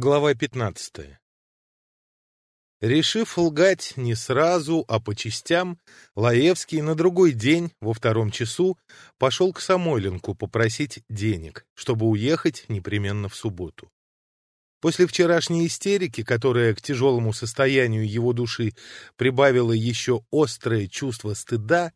Глава 15. Решив лгать не сразу, а по частям, Лаевский на другой день, во втором часу, пошел к Самойленку попросить денег, чтобы уехать непременно в субботу. После вчерашней истерики, которая к тяжелому состоянию его души прибавила еще острое чувство стыда,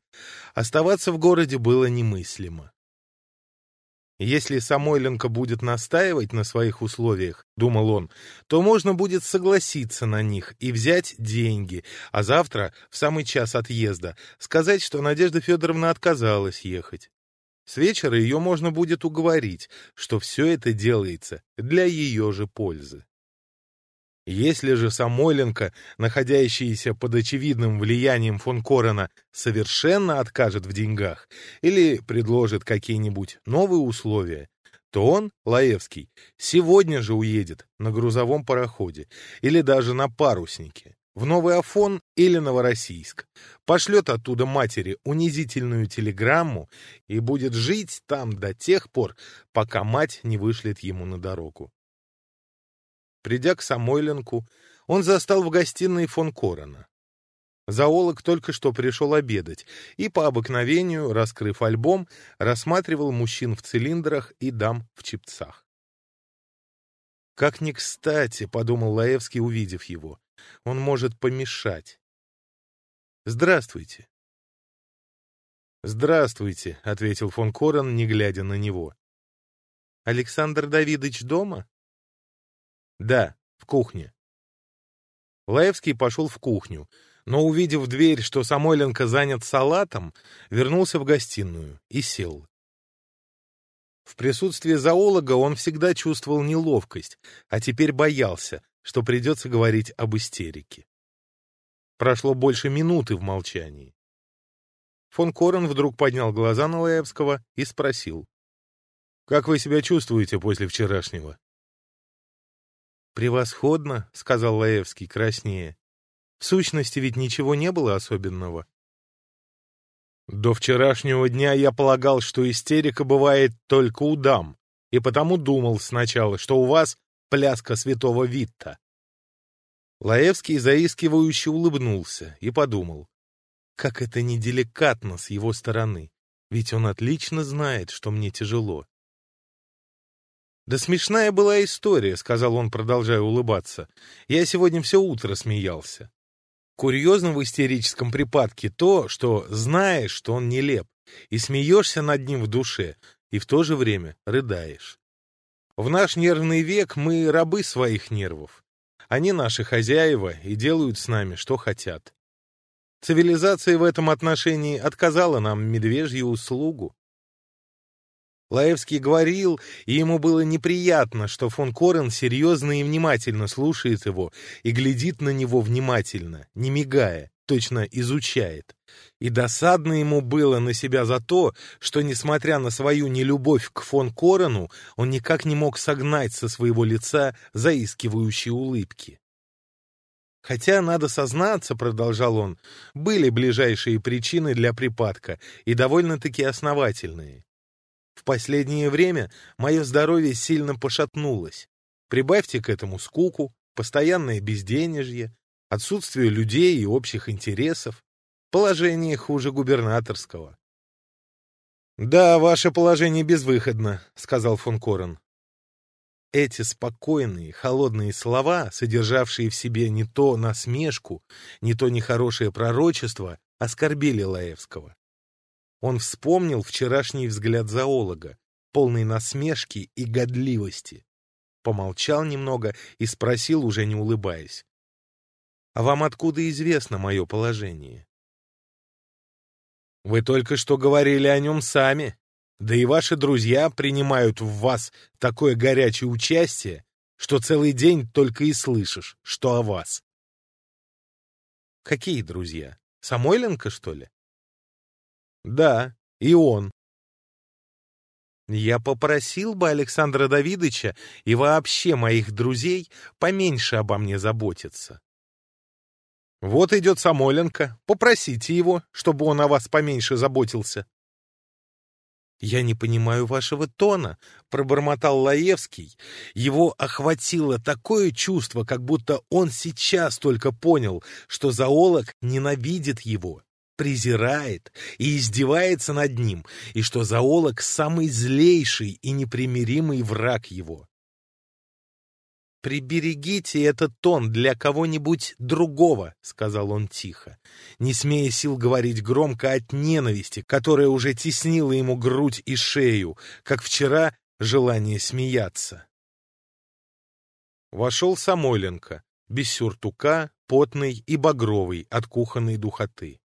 оставаться в городе было немыслимо. Если Самойленко будет настаивать на своих условиях, думал он, то можно будет согласиться на них и взять деньги, а завтра, в самый час отъезда, сказать, что Надежда Федоровна отказалась ехать. С вечера ее можно будет уговорить, что все это делается для ее же пользы. Если же Самойленко, находящийся под очевидным влиянием фон Корена, совершенно откажет в деньгах или предложит какие-нибудь новые условия, то он, Лаевский, сегодня же уедет на грузовом пароходе или даже на паруснике в Новый Афон или Новороссийск, пошлет оттуда матери унизительную телеграмму и будет жить там до тех пор, пока мать не вышлет ему на дорогу. Придя к Самойленку, он застал в гостиной фон Корона. Зоолог только что пришел обедать и, по обыкновению, раскрыв альбом, рассматривал мужчин в цилиндрах и дам в чепцах. «Как ни кстати», — подумал Лаевский, увидев его, — «он может помешать». «Здравствуйте». «Здравствуйте», — ответил фон Корон, не глядя на него. «Александр Давидович дома?» Да, в кухне. Лаевский пошел в кухню, но, увидев дверь, что Самойленко занят салатом, вернулся в гостиную и сел. В присутствии зоолога он всегда чувствовал неловкость, а теперь боялся, что придется говорить об истерике. Прошло больше минуты в молчании. Фон Корен вдруг поднял глаза на Лаевского и спросил. «Как вы себя чувствуете после вчерашнего?» превосходно», — сказал Лаевский краснее. «В сущности ведь ничего не было особенного». «До вчерашнего дня я полагал, что истерика бывает только у дам, и потому думал сначала, что у вас пляска святого Витта». Лаевский заискивающе улыбнулся и подумал. «Как это неделикатно с его стороны, ведь он отлично знает, что мне тяжело». «Досмешная была история», — сказал он, продолжая улыбаться. «Я сегодня все утро смеялся». Курьезно в истерическом припадке то, что знаешь, что он нелеп, и смеешься над ним в душе, и в то же время рыдаешь. В наш нервный век мы рабы своих нервов. Они наши хозяева и делают с нами, что хотят. Цивилизация в этом отношении отказала нам медвежью услугу. Лаевский говорил, и ему было неприятно, что фон Корен серьезно и внимательно слушает его и глядит на него внимательно, не мигая, точно изучает. И досадно ему было на себя за то, что, несмотря на свою нелюбовь к фон Корену, он никак не мог согнать со своего лица заискивающие улыбки. Хотя, надо сознаться, — продолжал он, — были ближайшие причины для припадка, и довольно-таки основательные. В последнее время мое здоровье сильно пошатнулось. Прибавьте к этому скуку, постоянное безденежье, отсутствие людей и общих интересов, положение хуже губернаторского. «Да, ваше положение безвыходно», — сказал фон Корен. Эти спокойные, холодные слова, содержавшие в себе не то насмешку, не то нехорошее пророчество, оскорбили Лаевского. Он вспомнил вчерашний взгляд зоолога, полный насмешки и годливости. Помолчал немного и спросил, уже не улыбаясь. «А вам откуда известно мое положение?» «Вы только что говорили о нем сами, да и ваши друзья принимают в вас такое горячее участие, что целый день только и слышишь, что о вас». «Какие друзья? Самойленко, что ли?» Да, и он. Я попросил бы Александра Давидовича и вообще моих друзей поменьше обо мне заботиться. Вот идет Самойленко, попросите его, чтобы он о вас поменьше заботился. «Я не понимаю вашего тона», — пробормотал Лаевский. Его охватило такое чувство, как будто он сейчас только понял, что зоолог ненавидит его презирает и издевается над ним, и что зоолог — самый злейший и непримиримый враг его. «Приберегите этот тон для кого-нибудь другого», — сказал он тихо, не смея сил говорить громко от ненависти, которая уже теснила ему грудь и шею, как вчера желание смеяться. Вошел Самойленко, без сюртука, потный и багровый от кухонной духоты.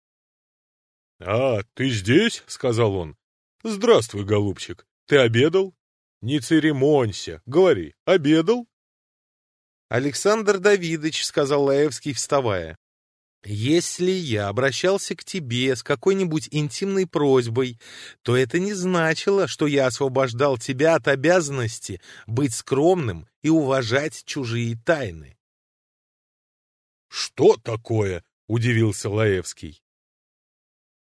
А, ты здесь? — сказал он. — Здравствуй, голубчик. Ты обедал? Не церемонься. Говори, обедал? Александр Давидович, — сказал Лаевский, вставая, — если я обращался к тебе с какой-нибудь интимной просьбой, то это не значило, что я освобождал тебя от обязанности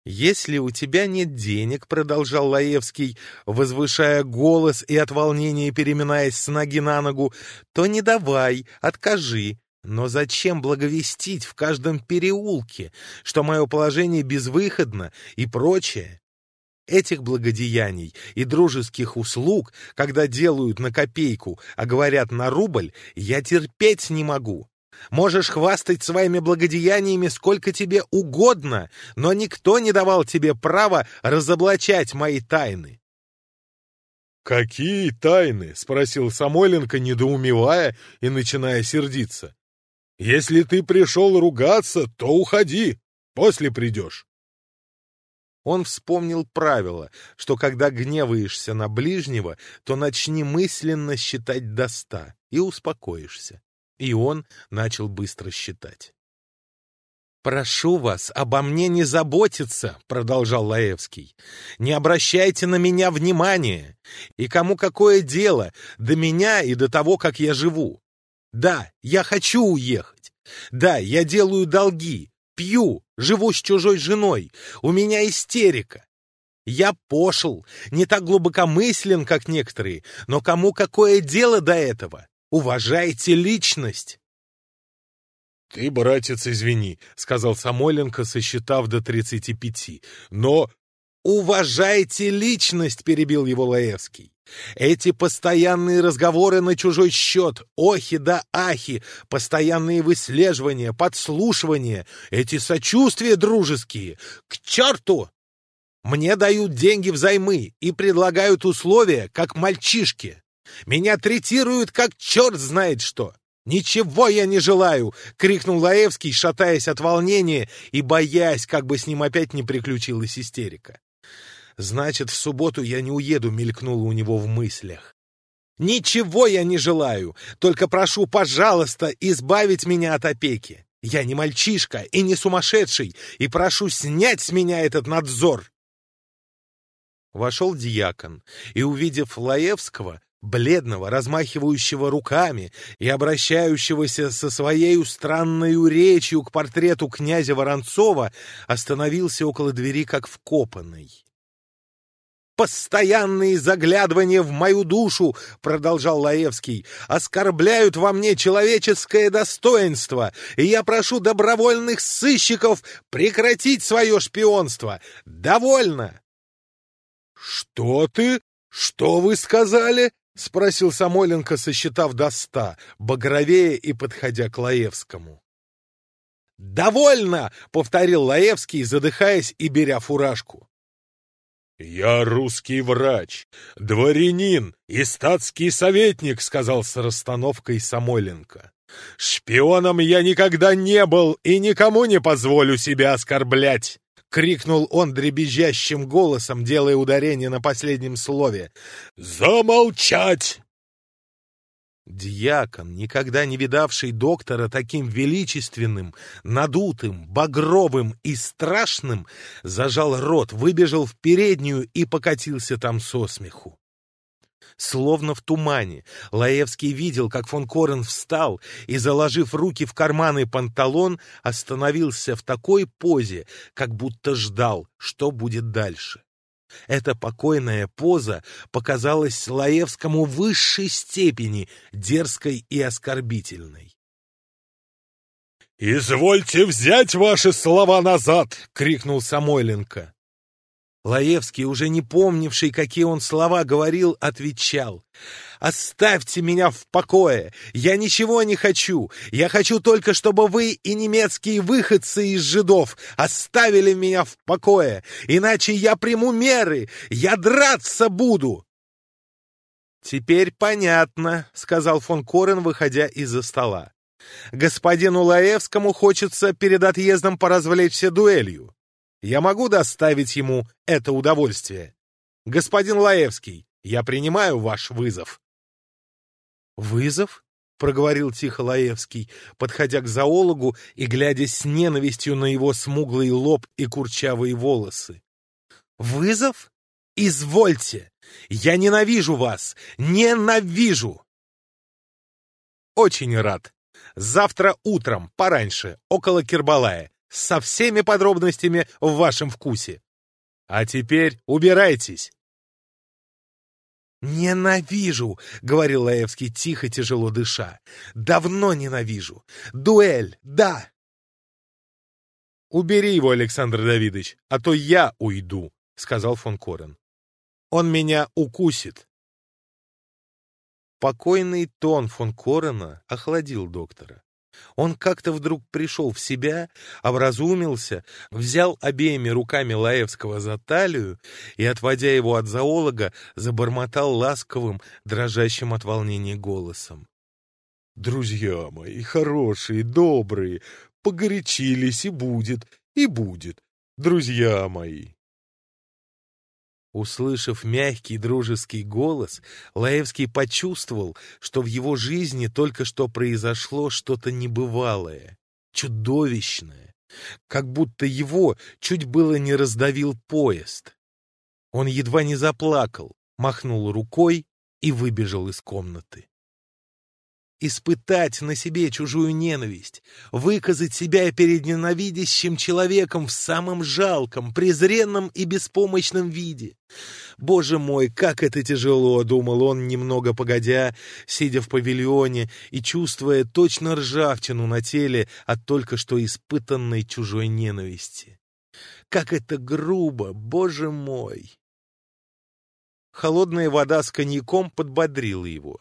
быть скромным и уважать чужие тайны. — Что такое? — удивился Лаевский. «Если у тебя нет денег», — продолжал Лаевский, возвышая голос и от волнения переминаясь с ноги на ногу, «то не давай, откажи. Но зачем благовестить в каждом переулке, что мое положение безвыходно и прочее? Этих благодеяний и дружеских услуг, когда делают на копейку, а говорят на рубль, я терпеть не могу». Можешь хвастать своими благодеяниями сколько тебе угодно, но никто не давал тебе права разоблачать мои тайны. «Какие тайны?» — спросил Самойленко, недоумевая и начиная сердиться. «Если ты пришел ругаться, то уходи, после придешь». Он вспомнил правило, что когда гневаешься на ближнего, то начни мысленно считать до ста и успокоишься. И он начал быстро считать. «Прошу вас обо мне не заботиться», — продолжал Лаевский. «Не обращайте на меня внимания. И кому какое дело до меня и до того, как я живу? Да, я хочу уехать. Да, я делаю долги, пью, живу с чужой женой. У меня истерика. Я пошел, не так глубокомыслен, как некоторые, но кому какое дело до этого? Уважайте личность. «Ты, братец, извини», — сказал Самойленко, сосчитав до тридцати пяти. «Но...» «Уважайте личность», — перебил его Лаевский. «Эти постоянные разговоры на чужой счет, охи да ахи, постоянные выслеживания, подслушивания, эти сочувствия дружеские, к черту! Мне дают деньги взаймы и предлагают условия, как мальчишки. Меня третируют как черт знает что. Ничего я не желаю!» — крикнул Лаевский, шатаясь от волнения и боясь, как бы с ним опять не приключилась истерика. «Значит, в субботу я не уеду», — мелькнуло у него в мыслях. «Ничего я не желаю, только прошу, пожалуйста, избавить меня от опеки. Я не мальчишка и не сумасшедший, и прошу снять с меня этот надзор!» Вошел диакон и, увидев Лаевского, бледного, размахивающего руками и обращающегося со своей странной речью к портрету князя Воронцова, остановился около двери как вкопанный. «Постоянные заглядывания в мою душу, — продолжал Лаевский, — оскорбляют во мне человеческое достоинство, и я прошу добровольных сыщиков прекратить свое шпионство. Довольно!» «Что ты? Что вы сказали?» — спросил Самойленко, сосчитав до ста, багровее и подходя к Лаевскому. «Довольно!» — повторил Лаевский, задыхаясь и беря фуражку. «Я русский врач, дворянин и статский советник», — сказал с расстановкой Самойленко. «Шпионом я никогда не был и никому не позволю себя оскорблять. — крикнул он дребезжащим голосом, делая ударение на последнем слове. «Замолчать!» Дьякон, никогда не видавший доктора таким величественным, надутым, багровым и страшным, зажал рот, выбежал в переднюю и покатился там со смеху словно в тумане. Лаевский видел, как фон Корен встал и, заложив руки в карманы панталон, остановился в такой позе, как будто ждал, что будет дальше. Эта покойная поза показалась Лаевскому высшей степени дерзкой и оскорбительной. «Извольте взять ваши слова назад!» — крикнул Самойленко. Лаевский, уже не помнивший, какие он слова говорил, отвечал. «Оставьте меня в покое! Я ничего не хочу! Я хочу только, чтобы вы и немецкие выходцы из жидов оставили меня в покое! Иначе я приму меры! Я драться буду!» «Теперь понятно», — сказал фон Корен, выходя из-за стола. «Господину Лаевскому хочется перед отъездом поразвлечься дуэлью. Я могу доставить ему это удовольствие. Господин Лаевский, я принимаю ваш вызов. Вызов? проговорил тихо Лаевский, подходя к зоологу и глядя с ненавистью на его смуглый лоб и курчавые волосы. «Вызов? Извольте! Я ненавижу вас! Ненавижу!» «Очень рад. Завтра утром, пораньше, около Кирбалая со всеми подробностями в вашем вкусе. А теперь убирайтесь. «Ненавижу!» — говорил Лаевский тихо, тяжело дыша. «Давно ненавижу! Дуэль, да!» «Убери его, Александр Давидович, а то я уйду», — сказал фон Корен. «Он меня укусит». Покойный тон фон Корена охладил доктора. Он как-то вдруг пришел в себя, образумился, взял обеими руками Лаевского за талию и, отводя его от зоолога, забормотал ласковым, дрожащим от волнения голосом. «Друзья мои, хорошие, добрые, погорячились и будет, и будет, друзья мои!» Услышав мягкий дружеский голос, Лаевский почувствовал, что в его жизни только что произошло что-то небывалое, чудовищное, как будто его чуть было не раздавил поезд. Он едва не заплакал, махнул рукой и выбежал из комнаты испытать на себе чужую ненависть, выказать себя перед ненавидящим человеком в самом жалком, презренном и беспомощном виде. «Боже мой, как это тяжело!» — думал он, немного погодя, сидя в павильоне и чувствуя точно ржавчину на теле от только что испытанной чужой ненависти. «Как это грубо! Боже мой!» Холодная вода с коньяком подбодрила его.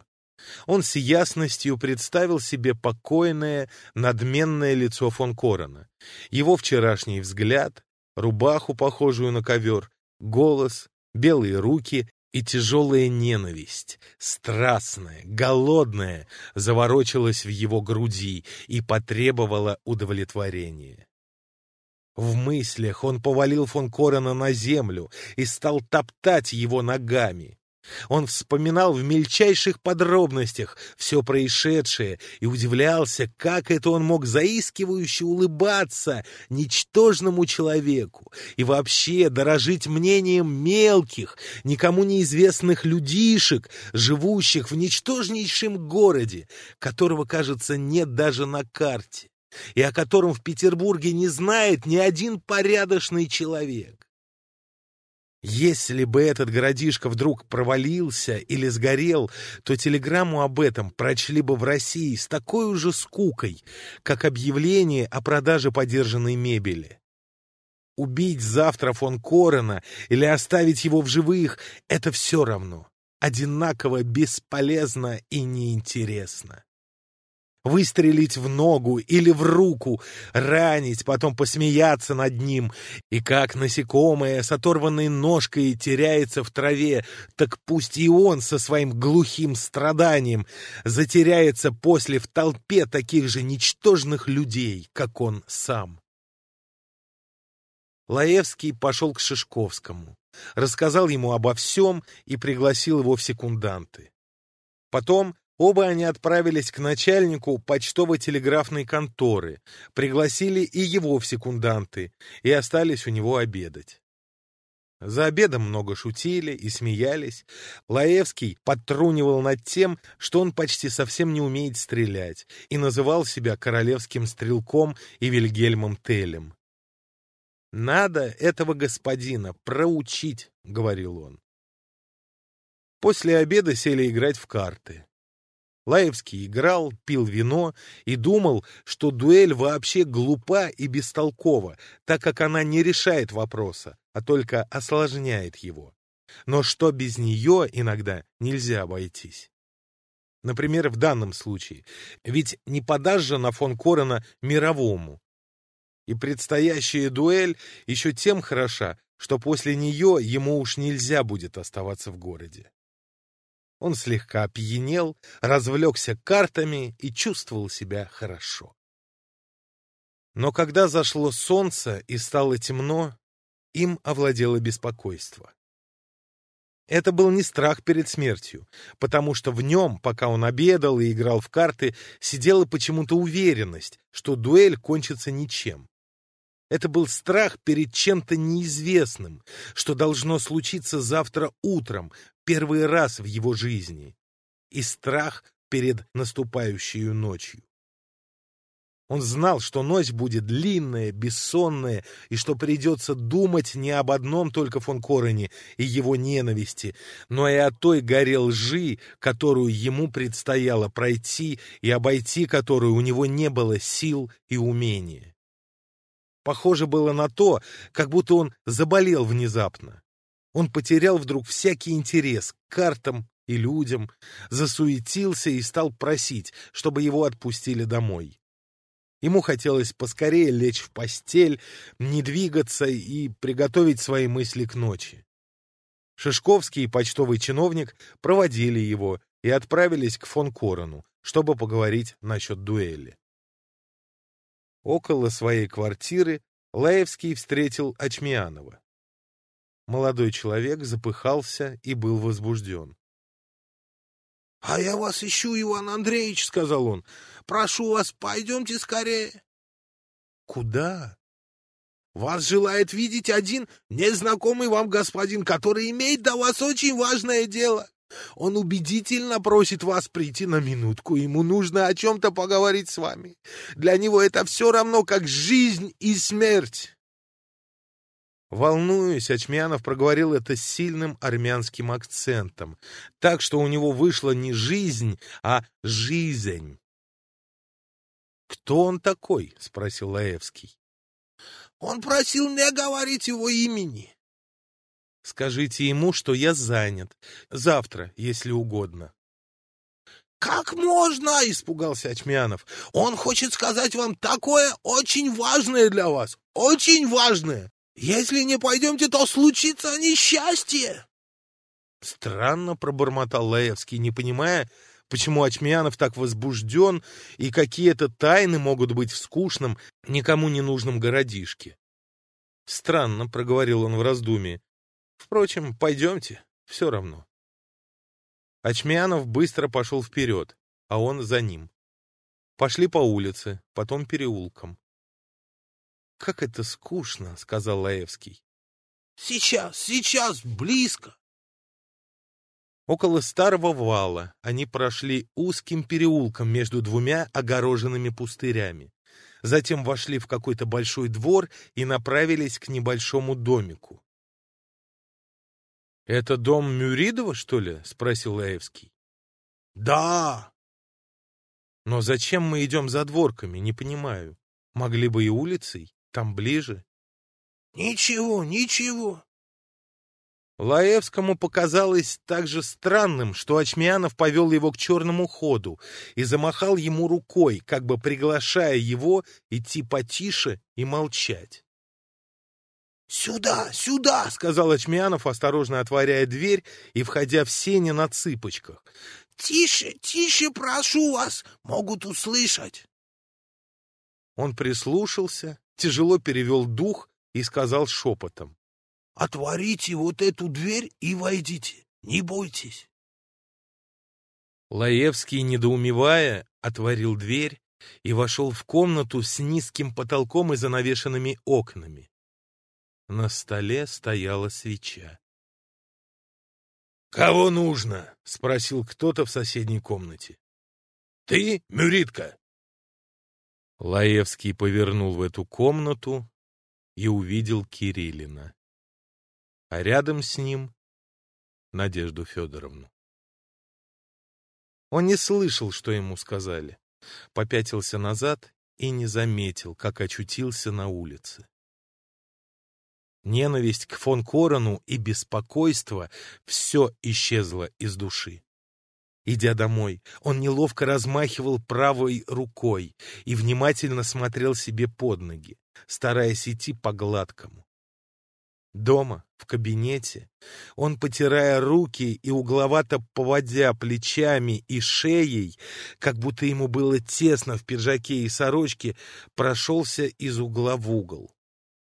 Он с ясностью представил себе покойное, надменное лицо фон Корона, его вчерашний взгляд, рубаху, похожую на ковер, голос, белые руки и тяжелая ненависть, страстная, голодная, заворочилась в его груди и потребовала удовлетворения. В мыслях он повалил фон Корона на землю и стал топтать его ногами. Он вспоминал в мельчайших подробностях все происшедшее и удивлялся, как это он мог заискивающе улыбаться ничтожному человеку и вообще дорожить мнением мелких, никому неизвестных людишек, живущих в ничтожнейшем городе, которого, кажется, нет даже на карте и о котором в Петербурге не знает ни один порядочный человек. Если бы этот городишко вдруг провалился или сгорел, то телеграмму об этом прочли бы в России с такой же скукой, как объявление о продаже подержанной мебели. Убить завтра фон Корона или оставить его в живых — это все равно. Одинаково бесполезно и неинтересно. выстрелить в ногу или в руку, ранить, потом посмеяться над ним. И как насекомое с оторванной ножкой теряется в траве, так пусть и он со своим глухим страданием затеряется после в толпе таких же ничтожных людей, как он сам. Лаевский пошел к Шишковскому, рассказал ему обо всем и пригласил его в секунданты. Оба они отправились к начальнику почтово телеграфной конторы, пригласили и его в секунданты, и остались у него обедать. За обедом много шутили и смеялись. Лаевский подтрунивал над тем, что он почти совсем не умеет стрелять, и называл себя королевским стрелком и Вильгельмом Телем. «Надо этого господина проучить», — говорил он. После обеда сели играть в карты. Лаевский играл, пил вино и думал, что дуэль вообще глупа и бестолкова, так как она не решает вопроса, а только осложняет его. Но что без нее иногда нельзя обойтись. Например, в данном случае. Ведь не подашь же на фон Корона мировому. И предстоящая дуэль еще тем хороша, что после нее ему уж нельзя будет оставаться в городе. Он слегка опьянел, развлекся картами и чувствовал себя хорошо. Но когда зашло солнце и стало темно, им овладело беспокойство. Это был не страх перед смертью, потому что в нем, пока он обедал и играл в карты, сидела почему-то уверенность, что дуэль кончится ничем. Это был страх перед чем-то неизвестным, что должно случиться завтра утром, первый раз в его жизни. И страх перед наступающей ночью. Он знал, что ночь будет длинная, бессонная, и что придется думать не об одном только фон Короне и его ненависти, но и о той горе лжи, которую ему предстояло пройти и обойти которую у него не было сил и умения. Похоже было на то, как будто он заболел внезапно. Он потерял вдруг всякий интерес к картам и людям, засуетился и стал просить, чтобы его отпустили домой. Ему хотелось поскорее лечь в постель, не двигаться и приготовить свои мысли к ночи. Шишковский и почтовый чиновник проводили его и отправились к фон Корону, чтобы поговорить насчет дуэли. Около своей квартиры Лаевский встретил Ачмианова. Молодой человек запыхался и был возбужден. — А я вас ищу, Иван Андреевич, — сказал он. — Прошу вас, пойдемте скорее. — Куда? — Вас желает видеть один незнакомый вам господин, который имеет до вас очень важное дело. Он убедительно просит вас прийти на минутку. Ему нужно о чем-то поговорить с вами. Для него это все равно, как жизнь и смерть волнуюсь, Очмянов проговорил это с сильным армянским акцентом, так что у него вышла не жизнь, а жизнь. «Кто он такой?» — спросил Лаевский. «Он просил не говорить его имени». «Скажите ему, что я занят. Завтра, если угодно». «Как можно?» — испугался Очмянов. «Он хочет сказать вам такое очень важное для вас, очень важное. Если не пойдемте, то случится несчастье!» Странно пробормотал Лаевский, не понимая, почему Очмянов так возбужден и какие-то тайны могут быть в скучном, никому не нужном городишке. «Странно», — проговорил он в раздумье. «Впрочем, пойдемте, все равно». Очмянов быстро пошел вперед, а он за ним. Пошли по улице, потом переулком. «Как это скучно», — сказал Лаевский. «Сейчас, сейчас, близко». Около старого вала они прошли узким переулком между двумя огороженными пустырями. Затем вошли в какой-то большой двор и направились к небольшому домику. — Это дом Мюридова, что ли? — спросил Лаевский. — Да. — Но зачем мы идем за дворками, не понимаю. Могли бы и улицей, там ближе. «Ничего, ничего!» Лаевскому показалось также странным, что Очмянов повел его к черному ходу и замахал ему рукой, как бы приглашая его идти потише и молчать. «Сюда, сюда!» — сказал Очмянов, осторожно отворяя дверь и входя в сени на цыпочках. «Тише, тише, прошу вас! Могут услышать!» Он прислушался тяжело перевел дух и сказал шепотом. «Отворите вот эту дверь и войдите, не бойтесь». Лаевский, недоумевая, отворил дверь и вошел в комнату с низким потолком и занавешенными окнами. На столе стояла свеча. «Кого нужно?» — спросил кто-то в соседней комнате. «Ты, Мюритка?» Лаевский повернул в эту комнату и увидел Кириллина. А рядом с ним — Надежду Федоровну. Он не слышал, что ему сказали, попятился назад и не заметил, как очутился на улице. Ненависть к фон Корону и беспокойство — все исчезло из души. Идя домой, он неловко размахивал правой рукой и внимательно смотрел себе под ноги, стараясь идти по гладкому. Дома, в кабинете, он, потирая руки и угловато поводя плечами и шеей, как будто ему было тесно в пиджаке и сорочке, прошелся из угла в угол.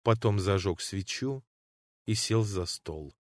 Потом зажег свечу и сел за стол.